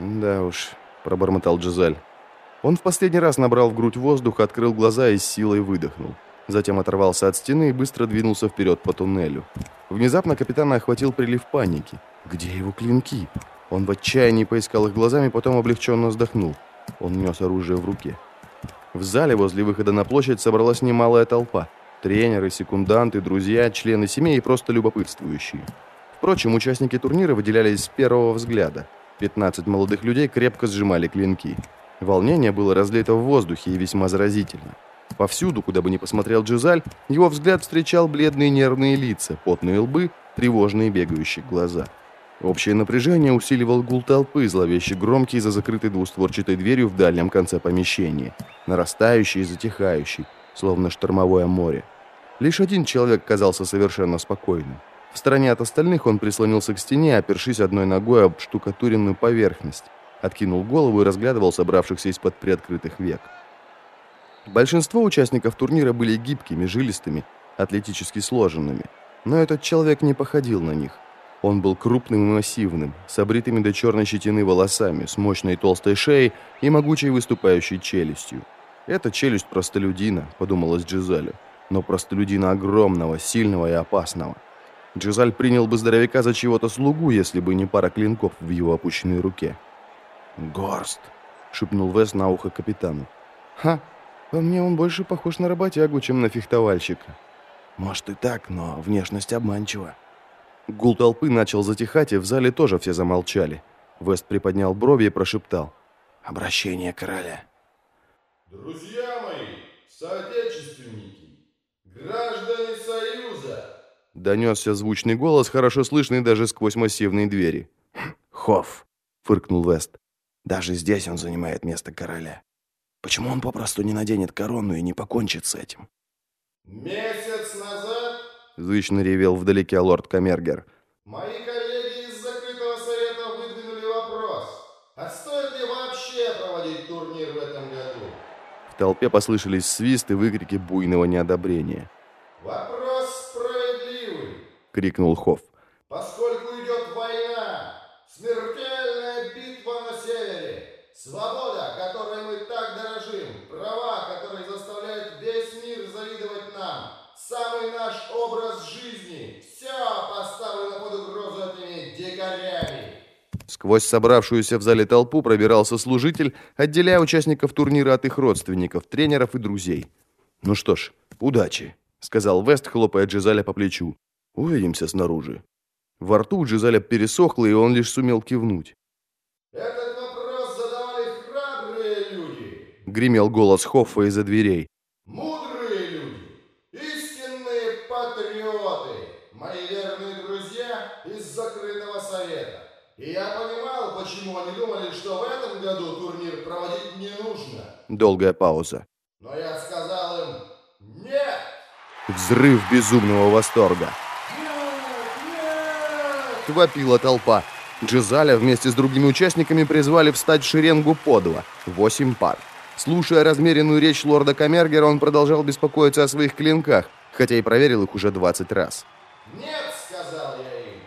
«Да уж», — пробормотал Джизаль. Он в последний раз набрал в грудь воздух, открыл глаза и с силой выдохнул. Затем оторвался от стены и быстро двинулся вперед по туннелю. Внезапно капитана охватил прилив паники. Где его клинки? Он в отчаянии поискал их глазами, потом облегченно вздохнул. Он нес оружие в руке. В зале возле выхода на площадь собралась немалая толпа. Тренеры, секунданты, друзья, члены семей и просто любопытствующие. Впрочем, участники турнира выделялись с первого взгляда. 15 молодых людей крепко сжимали клинки. Волнение было разлито в воздухе и весьма заразительно. Повсюду, куда бы ни посмотрел Джизаль, его взгляд встречал бледные нервные лица, потные лбы, тревожные бегающие глаза. Общее напряжение усиливал гул толпы, зловеще громкий за закрытой двустворчатой дверью в дальнем конце помещения, нарастающий и затихающий, словно штормовое море. Лишь один человек казался совершенно спокойным. Стороне от остальных он прислонился к стене, опершись одной ногой об штукатуренную поверхность, откинул голову и разглядывал собравшихся из-под приоткрытых век. Большинство участников турнира были гибкими, жилистыми, атлетически сложенными. Но этот человек не походил на них. Он был крупным и массивным, с обритыми до черной щетины волосами, с мощной толстой шеей и могучей выступающей челюстью. «Это челюсть простолюдина», — подумалось Джизалю. Но простолюдина огромного, сильного и опасного. Джизаль принял бы здоровяка за чего-то слугу, если бы не пара клинков в его опущенной руке. «Горст», — шепнул Вес на ухо капитану. «Ха, по мне он больше похож на работягу, чем на фехтовальщика». «Может и так, но внешность обманчива». Гул толпы начал затихать, и в зале тоже все замолчали. Вест приподнял брови и прошептал. «Обращение короля». «Друзья мои, соотечественники, граждане Союза!» Донесся звучный голос, хорошо слышный даже сквозь массивные двери. «Хофф!» — фыркнул Вест. Даже здесь он занимает место короля. Почему он попросту не наденет корону и не покончит с этим? Месяц назад, зычно ревел вдалеке лорд Камергер. Мои коллеги из закрытого совета выдвинули вопрос, а стоит ли вообще проводить турнир в этом году? В толпе послышались свисты и выкрики буйного неодобрения. Вопрос крикнул Хофф. Поскольку идет война, смертельная битва на севере, свобода, которой мы так дорожим, права, которые заставляют весь мир завидовать нам, самый наш образ жизни, все поставлено под угрозу этими дикарями. Сквозь собравшуюся в зале толпу пробирался служитель, отделяя участников турнира от их родственников, тренеров и друзей. «Ну что ж, удачи», — сказал Вест, хлопая Джизаля по плечу. «Увидимся снаружи». Во рту у Джизаля пересохло, и он лишь сумел кивнуть. Этот вопрос задавали храбрые люди, Гремел голос Хоффа из-за дверей. мудрые люди, истинные патриоты, мои верные друзья из закрытого совета. И я понимал, почему они думали, что в этом году турнир проводить не нужно. Долгая пауза. Но я сказал им «Нет! Взрыв безумного восторга. Вопила толпа. Джизаля вместе с другими участниками призвали встать в шеренгу по два, восемь пар. Слушая размеренную речь лорда Камергера, он продолжал беспокоиться о своих клинках, хотя и проверил их уже 20 раз. Нет!» сказал я им.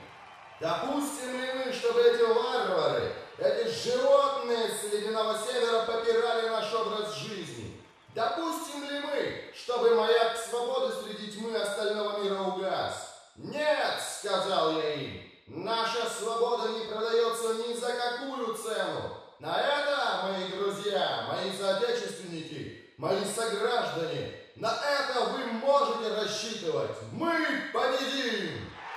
«Допустим ли мы, чтобы эти варвары, эти животные с ледяного севера попирали наш образ жизни? Допустим ли мы, чтобы маяк свободы среди тьмы остального мира угас? Нет!» сказал я им. «Наша свобода не продается ни за какую цену. На это, мои друзья, мои соотечественники, мои сограждане, на это вы можете рассчитывать. Мы победим!»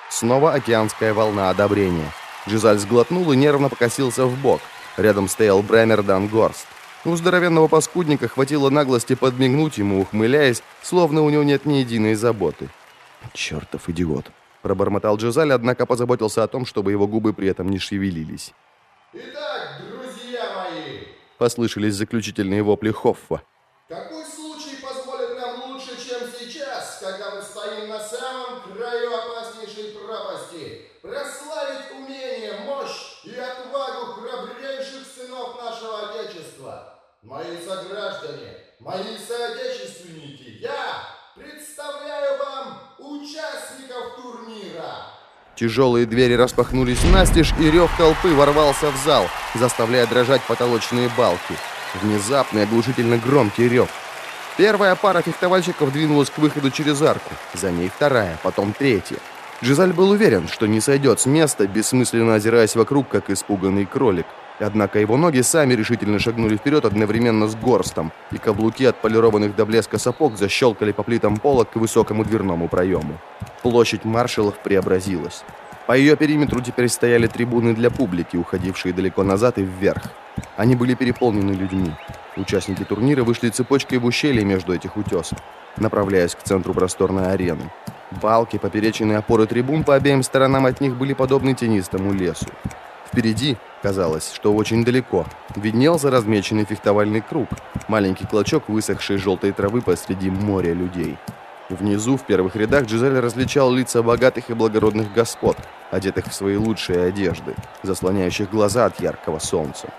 Снова океанская волна одобрения. Джизаль сглотнул и нервно покосился в бок. Рядом стоял Брэмер Горст. У здоровенного паскудника хватило наглости подмигнуть ему, ухмыляясь, словно у него нет ни единой заботы. «Чертов идиот!» – пробормотал Джизаль, однако позаботился о том, чтобы его губы при этом не шевелились. Итак, друзья мои, Послышались заключительные вопли Хоффа. какой случай позволит нам лучше, чем сейчас, когда мы стоим на самом краю опаснейшей пропасти, прославить умение, мощь и отвагу храбрейших сынов нашего Отечества? Мои сограждане, мои соотечественники, я представляю вам участников. Тяжелые двери распахнулись настежь, и рев толпы ворвался в зал, заставляя дрожать потолочные балки. Внезапный оглушительно громкий рев. Первая пара фехтовальщиков двинулась к выходу через арку. За ней вторая, потом третья. Джизаль был уверен, что не сойдет с места, бессмысленно озираясь вокруг, как испуганный кролик. Однако его ноги сами решительно шагнули вперед одновременно с горстом, и каблуки от полированных до блеска сапог защелкали по плитам пола к высокому дверному проему. Площадь маршалов преобразилась. По ее периметру теперь стояли трибуны для публики, уходившие далеко назад и вверх. Они были переполнены людьми. Участники турнира вышли цепочкой в ущелье между этих утесов, направляясь к центру просторной арены. Балки, поперечные опоры трибун по обеим сторонам от них были подобны тенистому лесу. Впереди, казалось, что очень далеко, виднелся размеченный фехтовальный круг, маленький клочок высохшей желтой травы посреди моря людей. Внизу, в первых рядах, Джизель различал лица богатых и благородных господ, одетых в свои лучшие одежды, заслоняющих глаза от яркого солнца.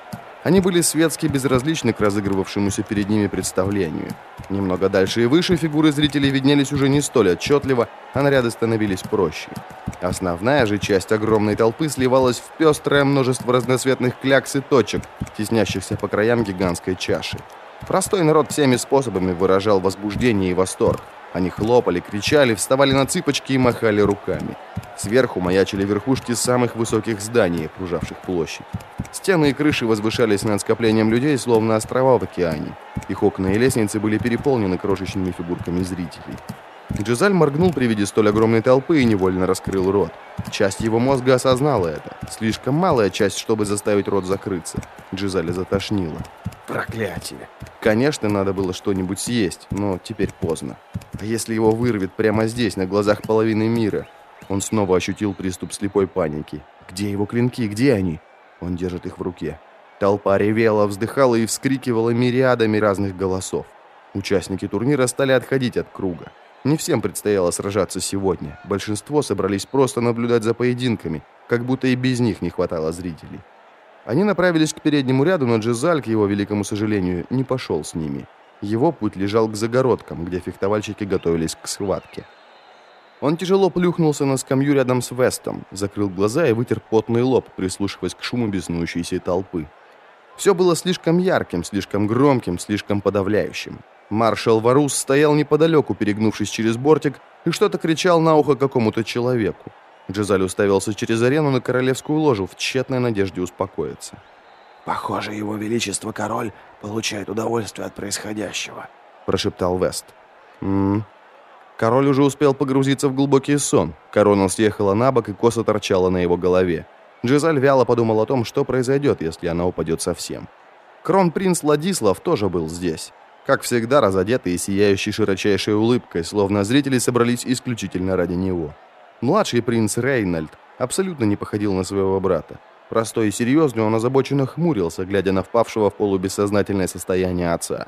Они были светски безразличны к разыгрывавшемуся перед ними представлению. Немного дальше и выше фигуры зрителей виднелись уже не столь отчетливо, а наряды становились проще. Основная же часть огромной толпы сливалась в пестрое множество разноцветных клякс и точек, теснящихся по краям гигантской чаши. Простой народ всеми способами выражал возбуждение и восторг. Они хлопали, кричали, вставали на цыпочки и махали руками. Сверху маячили верхушки самых высоких зданий, окружавших площадь. Стены и крыши возвышались над скоплением людей, словно острова в океане. Их окна и лестницы были переполнены крошечными фигурками зрителей. Джизаль моргнул при виде столь огромной толпы и невольно раскрыл рот. Часть его мозга осознала это. Слишком малая часть, чтобы заставить рот закрыться. Джизаля затошнило. Проклятие. Конечно, надо было что-нибудь съесть, но теперь поздно. А если его вырвет прямо здесь, на глазах половины мира? Он снова ощутил приступ слепой паники. Где его клинки? Где они? Он держит их в руке. Толпа ревела, вздыхала и вскрикивала мириадами разных голосов. Участники турнира стали отходить от круга. Не всем предстояло сражаться сегодня. Большинство собрались просто наблюдать за поединками, как будто и без них не хватало зрителей. Они направились к переднему ряду, но Джизаль, к его великому сожалению, не пошел с ними. Его путь лежал к загородкам, где фехтовальщики готовились к схватке. Он тяжело плюхнулся на скамью рядом с Вестом, закрыл глаза и вытер потный лоб, прислушиваясь к шуму беснующейся толпы. Все было слишком ярким, слишком громким, слишком подавляющим. Маршал Варус стоял неподалеку, перегнувшись через бортик, и что-то кричал на ухо какому-то человеку. Джизаль уставился через арену на королевскую ложу в тщетной надежде успокоиться. «Похоже, его величество король получает удовольствие от происходящего», – прошептал Вест. «М -м. Король уже успел погрузиться в глубокий сон. Корона съехала на бок и косо торчала на его голове. Джизаль вяло подумал о том, что произойдет, если она упадет совсем. Кронпринц Ладислав тоже был здесь. Как всегда, разодетый и сияющий широчайшей улыбкой, словно зрители собрались исключительно ради него. Младший принц Рейнольд абсолютно не походил на своего брата. Простой и серьезный, он озабоченно хмурился, глядя на впавшего в полубессознательное состояние отца.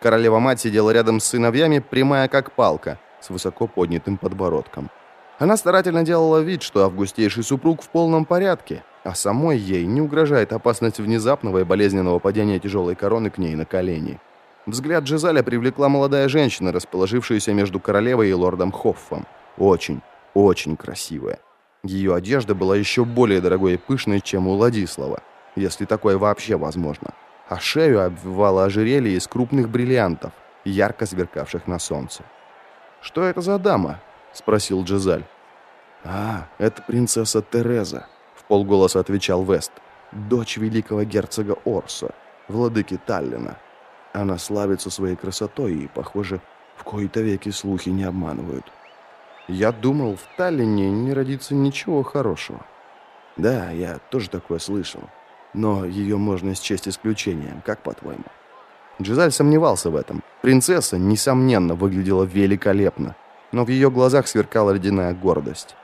Королева-мать сидела рядом с сыновьями, прямая как палка, с высоко поднятым подбородком. Она старательно делала вид, что августейший супруг в полном порядке, а самой ей не угрожает опасность внезапного и болезненного падения тяжелой короны к ней на колени. Взгляд Джизаля привлекла молодая женщина, расположившаяся между королевой и лордом Хоффом. Очень, очень красивая. Ее одежда была еще более дорогой и пышной, чем у Владислава, если такое вообще возможно. А шею обвивало ожерелье из крупных бриллиантов, ярко сверкавших на солнце. «Что это за дама?» — спросил Джизаль. «А, это принцесса Тереза», — в полголоса отвечал Вест. «Дочь великого герцога Орса, владыки Таллина. Она славится своей красотой, и, похоже, в кои-то веки слухи не обманывают. Я думал, в Таллине не родится ничего хорошего. Да, я тоже такое слышал. Но ее можно счесть исключением, как по-твоему? Джизаль сомневался в этом. Принцесса, несомненно, выглядела великолепно. Но в ее глазах сверкала ледяная гордость.